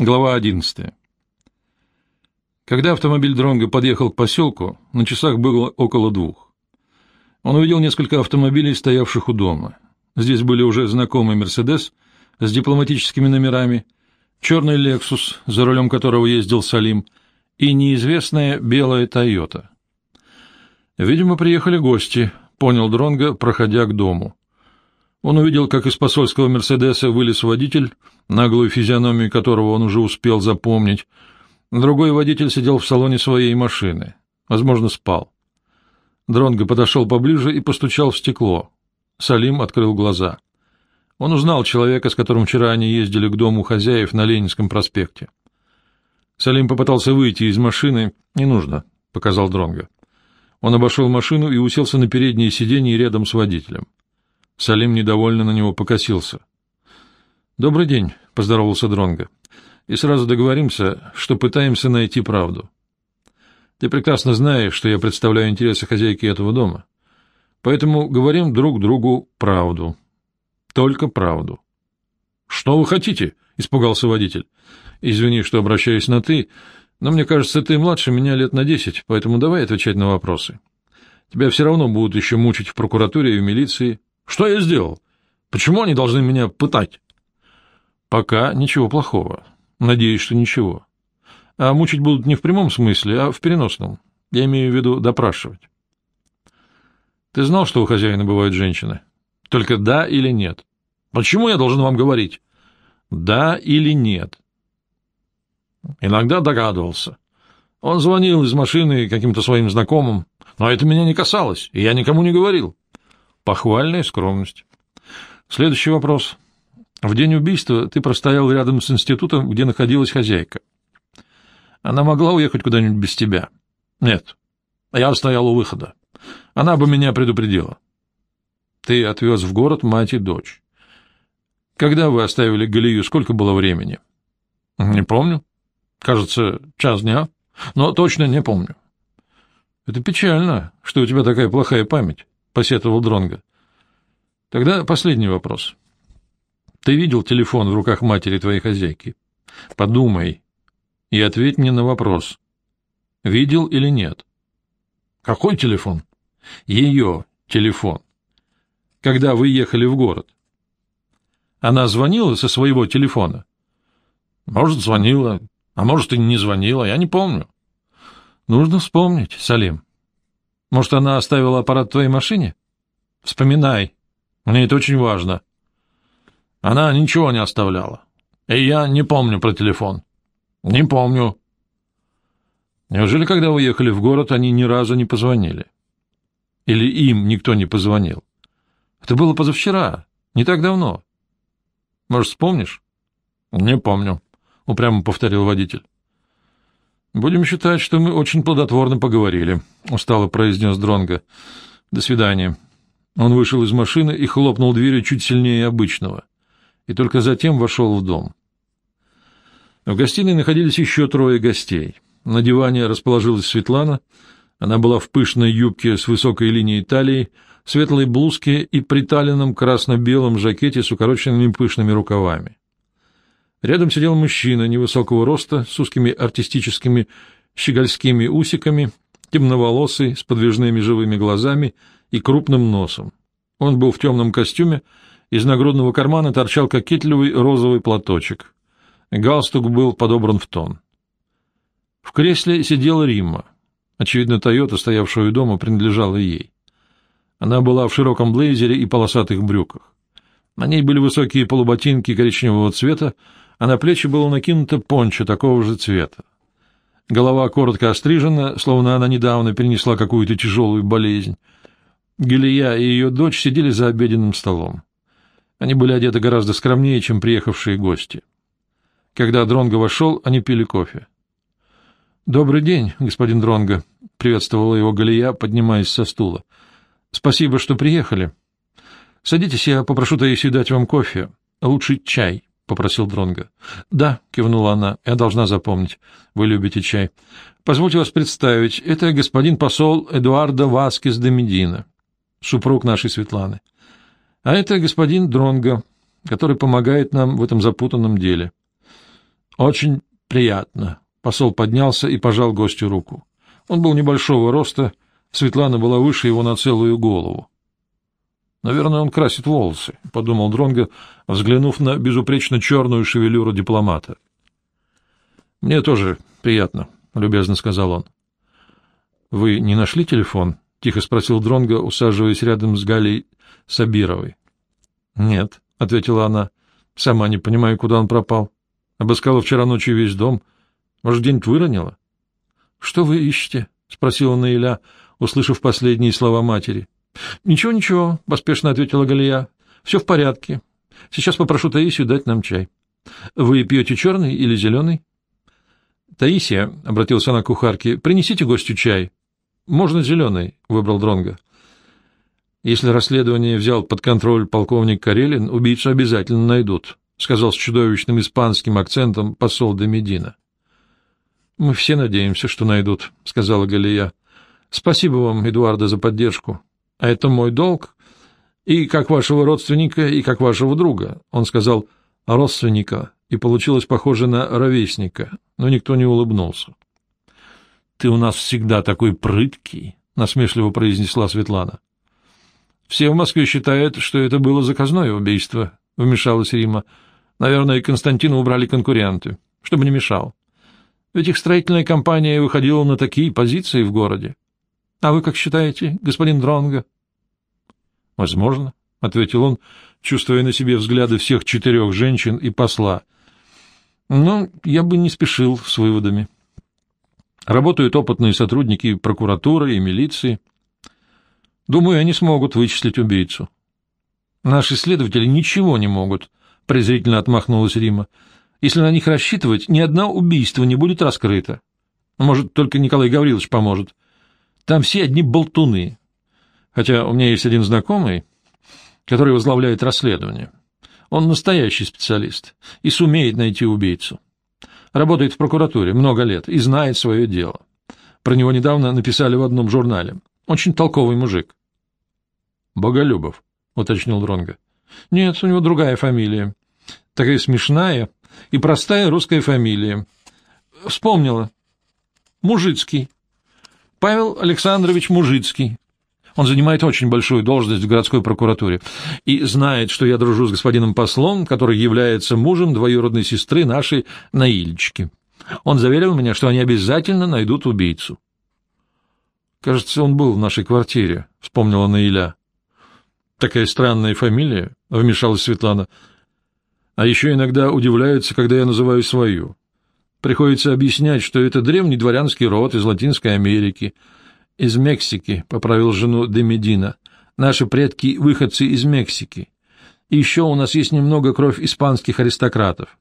Глава 11. Когда автомобиль Дронга подъехал к поселку, на часах было около двух. Он увидел несколько автомобилей, стоявших у дома. Здесь были уже знакомый «Мерседес» с дипломатическими номерами, черный «Лексус», за рулем которого ездил Салим, и неизвестная белая «Тойота». Видимо, приехали гости, понял Дронга, проходя к дому. Он увидел, как из посольского «Мерседеса» вылез водитель, наглую физиономию которого он уже успел запомнить. Другой водитель сидел в салоне своей машины. Возможно, спал. Дронго подошел поближе и постучал в стекло. Салим открыл глаза. Он узнал человека, с которым вчера они ездили к дому хозяев на Ленинском проспекте. Салим попытался выйти из машины. «Не нужно», — показал Дронго. Он обошел машину и уселся на переднее сиденье рядом с водителем. Салим недовольно на него покосился. «Добрый день», — поздоровался Дронго. «И сразу договоримся, что пытаемся найти правду. Ты прекрасно знаешь, что я представляю интересы хозяйки этого дома. Поэтому говорим друг другу правду. Только правду». «Что вы хотите?» — испугался водитель. «Извини, что обращаюсь на «ты», но мне кажется, ты младше меня лет на десять, поэтому давай отвечать на вопросы. Тебя все равно будут еще мучить в прокуратуре и в милиции, что я сделал? Почему они должны меня пытать? Пока ничего плохого. Надеюсь, что ничего. А мучить будут не в прямом смысле, а в переносном. Я имею в виду допрашивать. Ты знал, что у хозяина бывают женщины? Только да или нет? Почему я должен вам говорить? Да или нет? Иногда догадывался. Он звонил из машины каким-то своим знакомым, но это меня не касалось, и я никому не говорил. Похвальная скромность. Следующий вопрос. В день убийства ты простоял рядом с институтом, где находилась хозяйка. Она могла уехать куда-нибудь без тебя? Нет. Я стоял у выхода. Она бы меня предупредила. Ты отвез в город мать и дочь. Когда вы оставили Галию, сколько было времени? Не помню. Кажется, час дня. Но точно не помню. Это печально, что у тебя такая плохая память посетовал Дронга. Тогда последний вопрос. Ты видел телефон в руках матери твоей хозяйки? Подумай и ответь мне на вопрос. Видел или нет? Какой телефон? Ее телефон. Когда вы ехали в город. Она звонила со своего телефона? Может, звонила, а может, и не звонила, я не помню. Нужно вспомнить, Салим. Может, она оставила аппарат в твоей машине? Вспоминай. Мне это очень важно. Она ничего не оставляла. И я не помню про телефон. Не помню. Неужели, когда вы ехали в город, они ни разу не позвонили? Или им никто не позвонил? Это было позавчера, не так давно. Может, вспомнишь? Не помню, упрямо повторил водитель. Будем считать, что мы очень плодотворно поговорили, устало произнес Дронга. До свидания. Он вышел из машины и хлопнул дверью чуть сильнее обычного, и только затем вошел в дом. В гостиной находились еще трое гостей. На диване расположилась Светлана. Она была в пышной юбке с высокой линией талии, светлой блузке и приталенном красно-белом жакете с укороченными пышными рукавами. Рядом сидел мужчина невысокого роста, с узкими артистическими щегольскими усиками, темноволосый, с подвижными живыми глазами и крупным носом. Он был в темном костюме, из нагрудного кармана торчал кокетливый розовый платочек. Галстук был подобран в тон. В кресле сидела Римма. Очевидно, Тойота, стоявшая у дома, принадлежала ей. Она была в широком блейзере и полосатых брюках. На ней были высокие полуботинки коричневого цвета, а на плечи было накинуто пончо такого же цвета. Голова коротко острижена, словно она недавно перенесла какую-то тяжелую болезнь. Галия и ее дочь сидели за обеденным столом. Они были одеты гораздо скромнее, чем приехавшие гости. Когда Дронго вошел, они пили кофе. «Добрый день, господин Дронго», — приветствовала его Галия, поднимаясь со стула. «Спасибо, что приехали. Садитесь, я попрошу Таисию дать вам кофе. Лучше чай». — попросил Дронга. Да, — кивнула она, — я должна запомнить. Вы любите чай. Позвольте вас представить. Это господин посол Эдуардо Васкес де Медина, супруг нашей Светланы. А это господин Дронга, который помогает нам в этом запутанном деле. Очень приятно. Посол поднялся и пожал гостю руку. Он был небольшого роста, Светлана была выше его на целую голову. Наверное, он красит волосы, — подумал Дронго, взглянув на безупречно черную шевелюру дипломата. — Мне тоже приятно, — любезно сказал он. — Вы не нашли телефон? — тихо спросил Дронго, усаживаясь рядом с Галей Сабировой. — Нет, — ответила она. — Сама не понимаю, куда он пропал. Обыскала вчера ночью весь дом. Может, где-нибудь выронила? — Что вы ищете? — спросила Наиля, услышав последние слова матери. — Ничего, ничего, — поспешно ответила Галия. — Все в порядке. Сейчас попрошу Таисию дать нам чай. Вы пьете черный или зеленый? — Таисия, — обратился она к кухарке, — принесите гостю чай. — Можно зеленый, — выбрал Дронга. Если расследование взял под контроль полковник Карелин, убийцу обязательно найдут, — сказал с чудовищным испанским акцентом посол де Медина. — Мы все надеемся, что найдут, — сказала Галия. — Спасибо вам, Эдуарда, за поддержку. А это мой долг. И как вашего родственника, и как вашего друга. Он сказал «родственника», и получилось похоже на ровесника, но никто не улыбнулся. — Ты у нас всегда такой прыткий, — насмешливо произнесла Светлана. — Все в Москве считают, что это было заказное убийство, — вмешалась Рима. — Наверное, Константина убрали конкуренты, чтобы не мешал. Ведь их строительная компания выходила на такие позиции в городе. А вы как считаете, господин Дронго? — Возможно, — ответил он, чувствуя на себе взгляды всех четырех женщин и посла. — Но я бы не спешил с выводами. Работают опытные сотрудники прокуратуры и милиции. Думаю, они смогут вычислить убийцу. — Наши следователи ничего не могут, — презрительно отмахнулась Рима. — Если на них рассчитывать, ни одно убийство не будет раскрыто. Может, только Николай Гаврилович поможет. Там все одни болтуны. Хотя у меня есть один знакомый, который возглавляет расследование. Он настоящий специалист и сумеет найти убийцу. Работает в прокуратуре много лет и знает свое дело. Про него недавно написали в одном журнале. Очень толковый мужик. — Боголюбов, — уточнил Дронга. Нет, у него другая фамилия. Такая смешная и простая русская фамилия. Вспомнила. Мужицкий. Павел Александрович Мужицкий. Он занимает очень большую должность в городской прокуратуре и знает, что я дружу с господином послом, который является мужем двоюродной сестры нашей Наильчики. Он заверил меня, что они обязательно найдут убийцу. Кажется, он был в нашей квартире, вспомнила Наиля. Такая странная фамилия, вмешалась Светлана. А еще иногда удивляются, когда я называю свою. Приходится объяснять, что это древний дворянский род из Латинской Америки, из Мексики, — поправил жену де Медина. Наши предки — выходцы из Мексики. И еще у нас есть немного кровь испанских аристократов.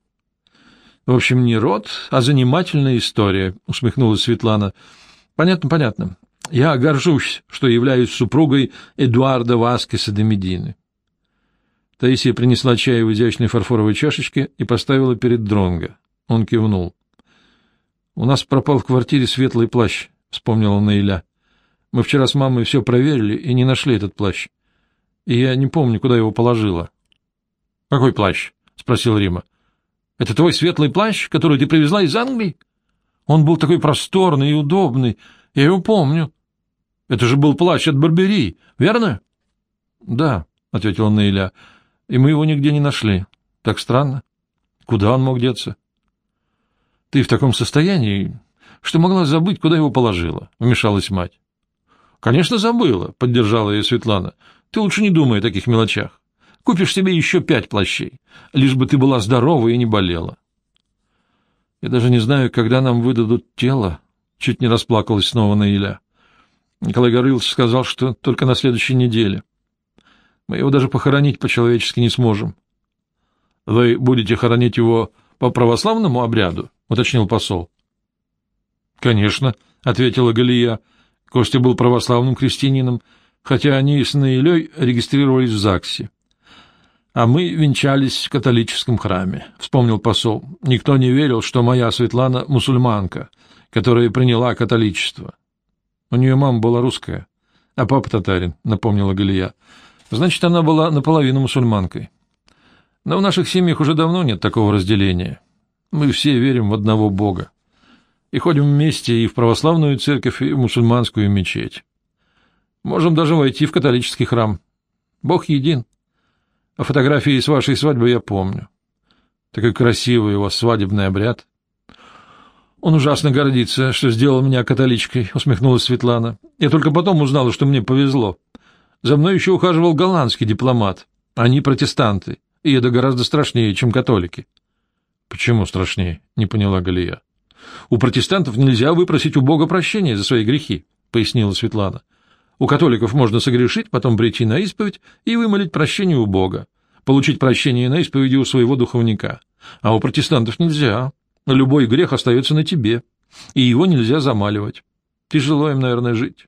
— В общем, не род, а занимательная история, — усмехнулась Светлана. — Понятно, понятно. Я горжусь, что являюсь супругой Эдуарда Васкеса де. Таисия принесла чай в изящной фарфоровой чашечке и поставила перед Дронго. Он кивнул. — У нас пропал в квартире светлый плащ, — вспомнила Наиля. — Мы вчера с мамой все проверили и не нашли этот плащ. И я не помню, куда его положила. — Какой плащ? — спросил Рима. — Это твой светлый плащ, который ты привезла из Англии? Он был такой просторный и удобный. Я его помню. Это же был плащ от Барбери, верно? — Да, — ответила Наиля. — И мы его нигде не нашли. Так странно. Куда он мог деться? — ты в таком состоянии, что могла забыть, куда его положила, — вмешалась мать. — Конечно, забыла, — поддержала ее Светлана. — Ты лучше не думай о таких мелочах. Купишь себе еще пять плащей, лишь бы ты была здорова и не болела. — Я даже не знаю, когда нам выдадут тело, — чуть не расплакалась снова Наиля. Николай Гаврилович сказал, что только на следующей неделе. Мы его даже похоронить по-человечески не сможем. — Вы будете хоронить его по православному обряду? — уточнил посол. — Конечно, — ответила Галия. Костя был православным крестьянином, хотя они с Наилей регистрировались в ЗАГСе. — А мы венчались в католическом храме, — вспомнил посол. Никто не верил, что моя Светлана — мусульманка, которая приняла католичество. У нее мама была русская, а папа татарин, — напомнила Галия. Значит, она была наполовину мусульманкой. Но в наших семьях уже давно нет такого разделения. Мы все верим в одного Бога. И ходим вместе и в православную церковь, и в мусульманскую мечеть. Можем даже войти в католический храм. Бог един. А фотографии с вашей свадьбы я помню. Такой красивый у вас свадебный обряд. Он ужасно гордится, что сделал меня католичкой, усмехнулась Светлана. Я только потом узнала, что мне повезло. За мной еще ухаживал голландский дипломат. Они протестанты, и это гораздо страшнее, чем католики. Почему страшнее? Не поняла Галия. У протестантов нельзя выпросить у Бога прощения за свои грехи, пояснила Светлана. У католиков можно согрешить, потом прийти на исповедь и вымолить прощение у Бога, получить прощение на исповеди у своего духовника. А у протестантов нельзя. Любой грех остается на тебе, и его нельзя замаливать. Тяжело им, наверное, жить.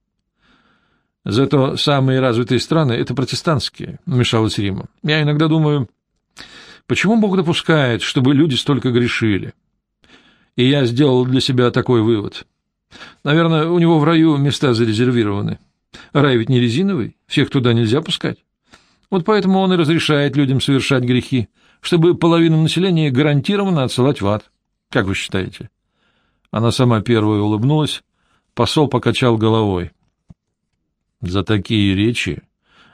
Зато самые развитые страны — это протестантские, — вмешалась Рима. Я иногда думаю, почему Бог допускает, чтобы люди столько грешили? И я сделал для себя такой вывод. Наверное, у него в раю места зарезервированы. Рай ведь не резиновый, всех туда нельзя пускать. Вот поэтому он и разрешает людям совершать грехи, чтобы половину населения гарантированно отсылать в ад. Как вы считаете? Она сама первая улыбнулась, посол покачал головой. За такие речи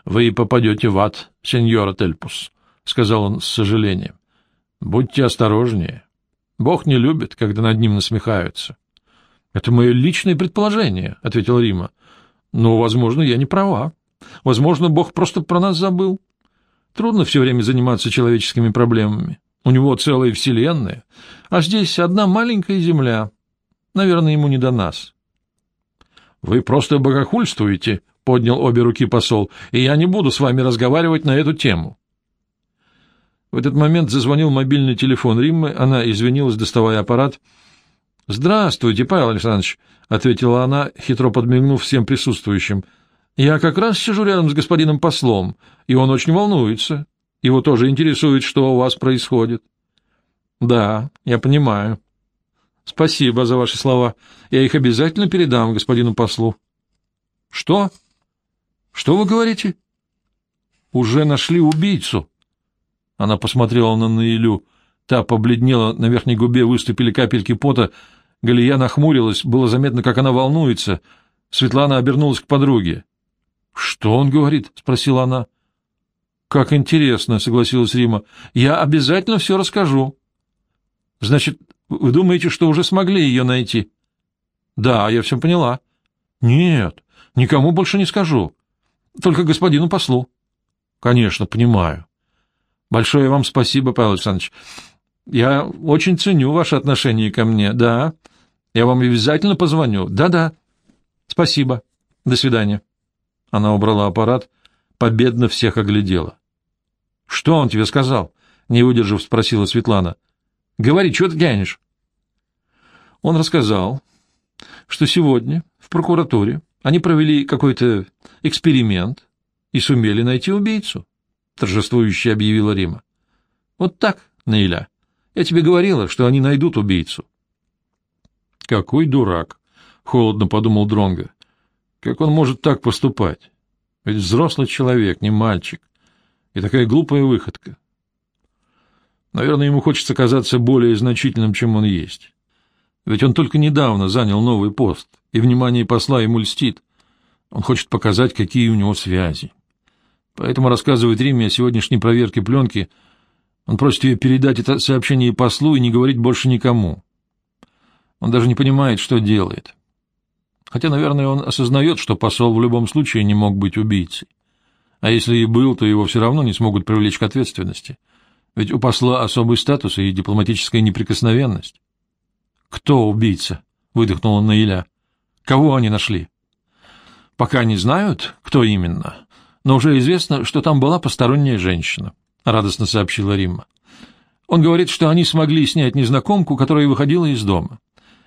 вы и попадете в ад, сеньора Тельпус, — сказал он с сожалением. Будьте осторожнее. Бог не любит, когда над ним насмехаются. — Это мое личное предположение, — ответил Рима. Но, возможно, я не права. Возможно, Бог просто про нас забыл. Трудно все время заниматься человеческими проблемами. У него целая вселенная, а здесь одна маленькая земля. Наверное, ему не до нас. — Вы просто богохульствуете, — поднял обе руки посол, — и я не буду с вами разговаривать на эту тему. В этот момент зазвонил мобильный телефон Риммы, она извинилась, доставая аппарат. — Здравствуйте, Павел Александрович, — ответила она, хитро подмигнув всем присутствующим. — Я как раз сижу рядом с господином послом, и он очень волнуется. Его тоже интересует, что у вас происходит. — Да, я понимаю. — Спасибо за ваши слова. Я их обязательно передам господину послу. — Что? Что вы говорите? — Уже нашли убийцу. Она посмотрела на Наилю. Та побледнела, на верхней губе выступили капельки пота, Галия нахмурилась, было заметно, как она волнуется. Светлана обернулась к подруге. — Что он говорит? — спросила она. — Как интересно, — согласилась Рима. — Я обязательно все расскажу. — Значит, вы думаете, что уже смогли ее найти? — Да, я все поняла. — Нет, никому больше не скажу. Только господину послу. — Конечно, понимаю. — Большое вам спасибо, Павел Александрович. Я очень ценю ваше отношение ко мне, да. Я вам обязательно позвоню. Да-да. Спасибо. До свидания. Она убрала аппарат, победно всех оглядела. — Что он тебе сказал? — не выдержав, спросила Светлана. — Говори, что ты тянешь? Он рассказал, что сегодня в прокуратуре они провели какой-то эксперимент и сумели найти убийцу, — торжествующе объявила Рима. — Вот так, Наиля. Я тебе говорила, что они найдут убийцу. Какой дурак, холодно подумал Дронга. Как он может так поступать? Ведь взрослый человек, не мальчик. И такая глупая выходка. Наверное, ему хочется казаться более значительным, чем он есть. Ведь он только недавно занял новый пост, и внимание посла ему льстит. Он хочет показать, какие у него связи. Поэтому рассказывает Риме о сегодняшней проверке пленки — он просит ее передать это сообщение послу и не говорить больше никому. Он даже не понимает, что делает. Хотя, наверное, он осознает, что посол в любом случае не мог быть убийцей. А если и был, то его все равно не смогут привлечь к ответственности. Ведь у посла особый статус и дипломатическая неприкосновенность. «Кто убийца?» — выдохнула Наиля. «Кого они нашли?» «Пока не знают, кто именно, но уже известно, что там была посторонняя женщина. — радостно сообщила Римма. Он говорит, что они смогли снять незнакомку, которая выходила из дома.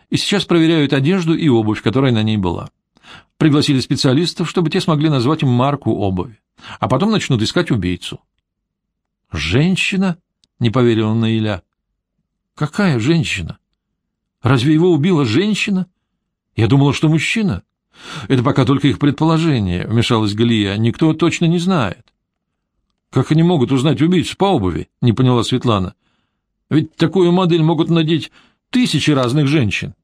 И сейчас проверяют одежду и обувь, которая на ней была. Пригласили специалистов, чтобы те смогли назвать им марку обуви. А потом начнут искать убийцу. «Женщина?» — не поверила Наиля. «Какая женщина? Разве его убила женщина? Я думала, что мужчина. Это пока только их предположение», — вмешалась Галия. «Никто точно не знает». Как они могут узнать убийцу по обуви? Не поняла Светлана. Ведь такую модель могут надеть тысячи разных женщин.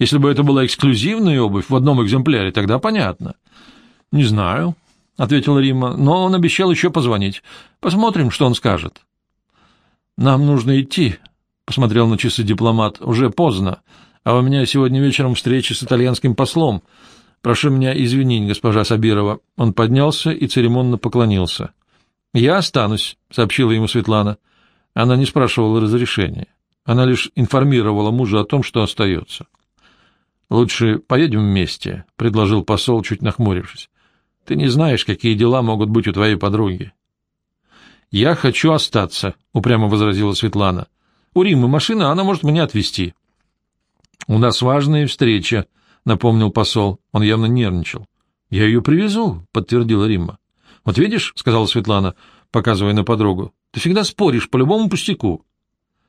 Если бы это была эксклюзивная обувь в одном экземпляре, тогда понятно. — Не знаю, — ответила Римма, — но он обещал еще позвонить. Посмотрим, что он скажет. — Нам нужно идти, — посмотрел на часы дипломат. — Уже поздно, а у меня сегодня вечером встреча с итальянским послом. Прошу меня извинить, госпожа Сабирова. Он поднялся и церемонно поклонился. — Я останусь, — сообщила ему Светлана. Она не спрашивала разрешения. Она лишь информировала мужа о том, что остается. — Лучше поедем вместе, — предложил посол, чуть нахмурившись. Ты не знаешь, какие дела могут быть у твоей подруги. — Я хочу остаться, — упрямо возразила Светлана. — У Риммы машина, она может меня отвезти. — У нас важная встреча, — напомнил посол. Он явно нервничал. — Я ее привезу, — подтвердила Римма. — Вот видишь, — сказала Светлана, показывая на подругу, — ты всегда споришь по любому пустяку.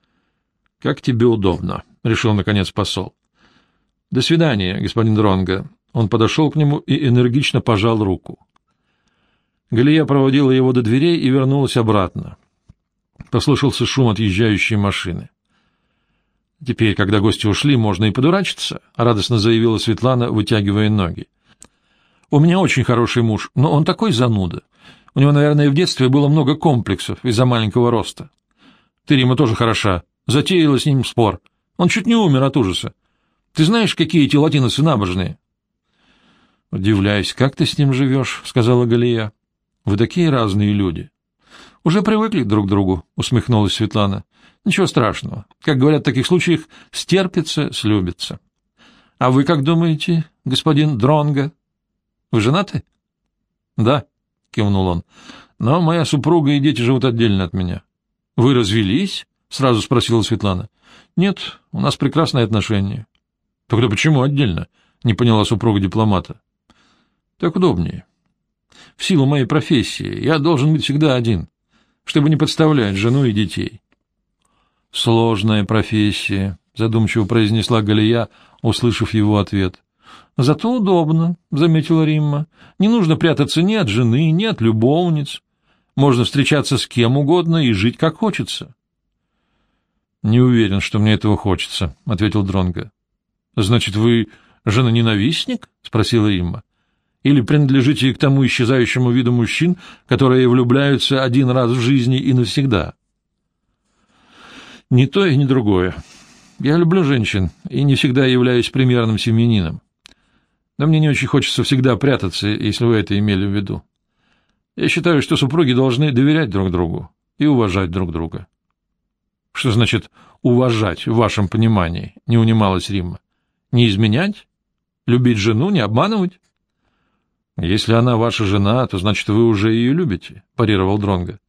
— Как тебе удобно, — решил наконец посол. — До свидания, господин Дронго. Он подошел к нему и энергично пожал руку. Галия проводила его до дверей и вернулась обратно. Послышался шум отъезжающей машины. «Теперь, когда гости ушли, можно и подурачиться», — радостно заявила Светлана, вытягивая ноги. «У меня очень хороший муж, но он такой зануда. У него, наверное, в детстве было много комплексов из-за маленького роста. Ты, Рима, тоже хороша. Затеяла с ним спор. Он чуть не умер от ужаса. Ты знаешь, какие эти латиносы набожные?» — Удивляюсь, как ты с ним живешь, — сказала Галия. — Вы такие разные люди. — Уже привыкли друг к другу, — усмехнулась Светлана. — Ничего страшного. Как говорят в таких случаях, стерпится, слюбится. — А вы как думаете, господин Дронга? Вы женаты? — Да, — кивнул он. — Но моя супруга и дети живут отдельно от меня. — Вы развелись? — сразу спросила Светлана. — Нет, у нас прекрасные отношения. — Тогда почему отдельно? — не поняла супруга дипломата. Так удобнее. В силу моей профессии я должен быть всегда один, чтобы не подставлять жену и детей. Сложная профессия, задумчиво произнесла Галия, услышав его ответ. Зато удобно, заметила Римма. Не нужно прятаться ни от жены, ни от любовниц. Можно встречаться с кем угодно и жить как хочется. Не уверен, что мне этого хочется, ответил Дронга. Значит, вы жена-ненавистник? спросила Римма. Или принадлежите к тому исчезающему виду мужчин, которые влюбляются один раз в жизни и навсегда? Ни то и ни другое. Я люблю женщин и не всегда являюсь примерным семьянином. Но мне не очень хочется всегда прятаться, если вы это имели в виду. Я считаю, что супруги должны доверять друг другу и уважать друг друга. Что значит «уважать» в вашем понимании, не унималась Римма? Не изменять? Любить жену, не обманывать? Если она ваша жена, то значит вы уже ее любите, парировал Дронга.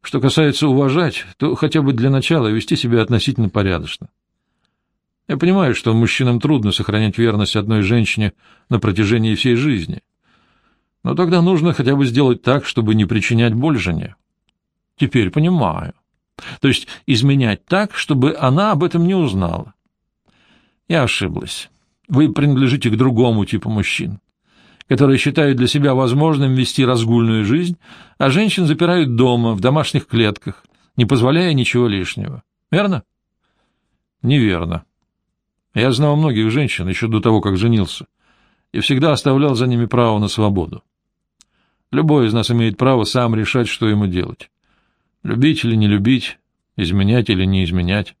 Что касается уважать, то хотя бы для начала вести себя относительно порядочно. Я понимаю, что мужчинам трудно сохранять верность одной женщине на протяжении всей жизни. Но тогда нужно хотя бы сделать так, чтобы не причинять боль жене. Теперь понимаю. То есть изменять так, чтобы она об этом не узнала. Я ошиблась. Вы принадлежите к другому типу мужчин которые считают для себя возможным вести разгульную жизнь, а женщин запирают дома, в домашних клетках, не позволяя ничего лишнего. Верно? Неверно. Я знал многих женщин еще до того, как женился, и всегда оставлял за ними право на свободу. Любой из нас имеет право сам решать, что ему делать. Любить или не любить, изменять или не изменять.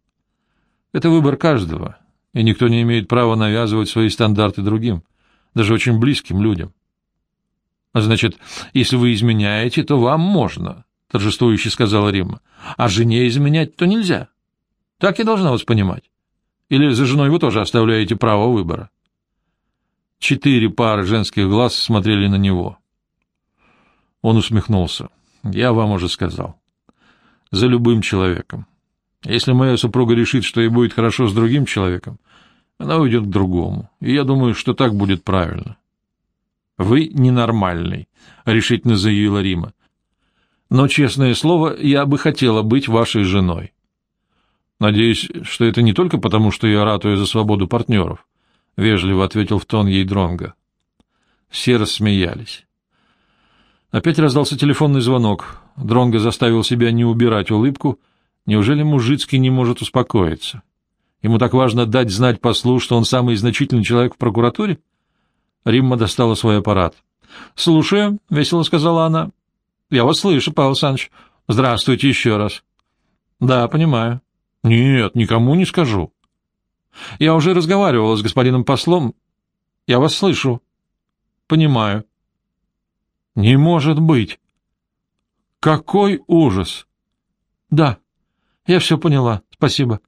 Это выбор каждого, и никто не имеет права навязывать свои стандарты другим — даже очень близким людям. А значит, если вы изменяете, то вам можно, — торжествующе сказала Римма. А жене изменять то нельзя. Так я должна вас понимать. Или за женой вы тоже оставляете право выбора? Четыре пары женских глаз смотрели на него. Он усмехнулся. Я вам уже сказал. За любым человеком. Если моя супруга решит, что ей будет хорошо с другим человеком, она уйдет к другому, и я думаю, что так будет правильно. — Вы ненормальный, — решительно заявила Рима. — Но, честное слово, я бы хотела быть вашей женой. — Надеюсь, что это не только потому, что я ратую за свободу партнеров, — вежливо ответил в тон ей Дронга. Все рассмеялись. Опять раздался телефонный звонок. Дронго заставил себя не убирать улыбку Неужели Мужицкий не может успокоиться? Ему так важно дать знать послу, что он самый значительный человек в прокуратуре? Римма достала свой аппарат. — Слушаю, — весело сказала она. — Я вас слышу, Павел Александрович. Здравствуйте еще раз. — Да, понимаю. — Нет, никому не скажу. — Я уже разговаривала с господином послом. Я вас слышу. — Понимаю. — Не может быть. — Какой ужас! — Да, я все поняла. Спасибо.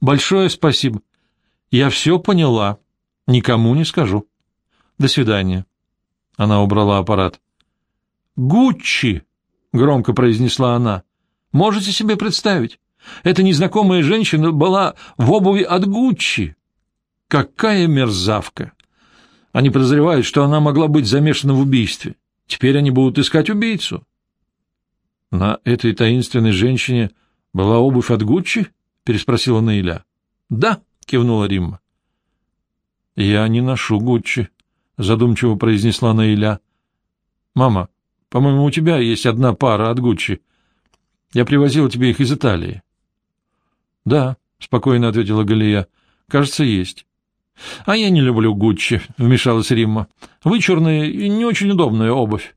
Большое спасибо. Я все поняла. Никому не скажу. До свидания. Она убрала аппарат. «Гуччи!» — громко произнесла она. «Можете себе представить? Эта незнакомая женщина была в обуви от Гуччи. Какая мерзавка! Они подозревают, что она могла быть замешана в убийстве. Теперь они будут искать убийцу». На этой таинственной женщине была обувь от Гуччи? Переспросила Наиля. Да, кивнула Римма. Я не ношу Гуччи, задумчиво произнесла Наиля. Мама, по-моему, у тебя есть одна пара от Гуччи. Я привозила тебе их из Италии. Да, спокойно ответила Галия. Кажется, есть. А я не люблю Гуччи, вмешалась Римма. Вычурная и не очень удобная обувь.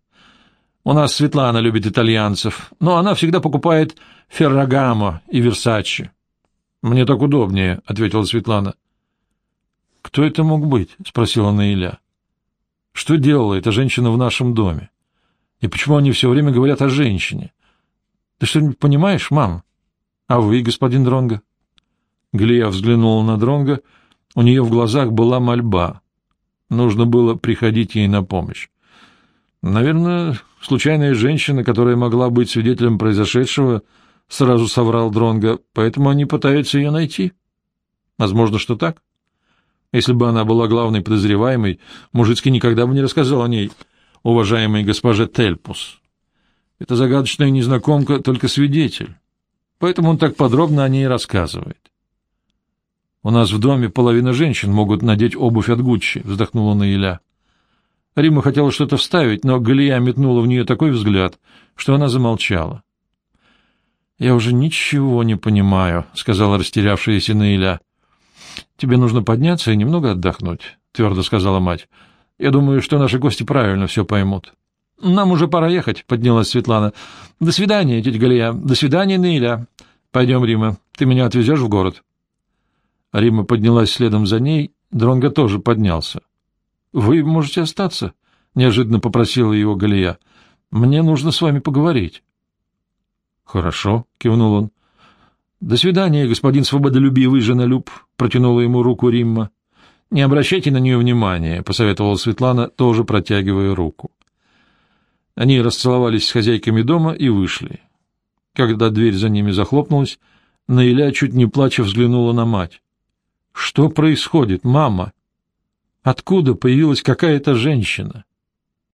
У нас Светлана любит итальянцев, но она всегда покупает Феррагамо и Версачи. — Мне так удобнее, — ответила Светлана. — Кто это мог быть? — спросила Наиля. — Что делала эта женщина в нашем доме? И почему они все время говорят о женщине? Ты что-нибудь понимаешь, мам? А вы, господин Дронго? Глия взглянула на Дронго. У нее в глазах была мольба. Нужно было приходить ей на помощь. Наверное, случайная женщина, которая могла быть свидетелем произошедшего, сразу соврал Дронга, поэтому они пытаются ее найти. Возможно, что так. Если бы она была главной подозреваемой, Мужицкий никогда бы не рассказал о ней, уважаемой госпоже Тельпус. Эта загадочная незнакомка только свидетель, поэтому он так подробно о ней рассказывает. — У нас в доме половина женщин могут надеть обувь от Гуччи, — вздохнула Наиля. Рима хотела что-то вставить, но Галия метнула в нее такой взгляд, что она замолчала. — Я уже ничего не понимаю, — сказала растерявшаяся Наиля. — Тебе нужно подняться и немного отдохнуть, — твердо сказала мать. — Я думаю, что наши гости правильно все поймут. — Нам уже пора ехать, — поднялась Светлана. — До свидания, тетя Галия. До свидания, Наиля. Пойдем, Рима, ты меня отвезешь в город. Рима поднялась следом за ней, Дронго тоже поднялся. — Вы можете остаться? — неожиданно попросила его Галия. — Мне нужно с вами поговорить. — Хорошо, — кивнул он. — До свидания, господин свободолюбивый женолюб, — протянула ему руку Римма. — Не обращайте на нее внимания, — посоветовала Светлана, тоже протягивая руку. Они расцеловались с хозяйками дома и вышли. Когда дверь за ними захлопнулась, Наиля, чуть не плача, взглянула на мать. — Что происходит, мама? — Откуда появилась какая-то женщина?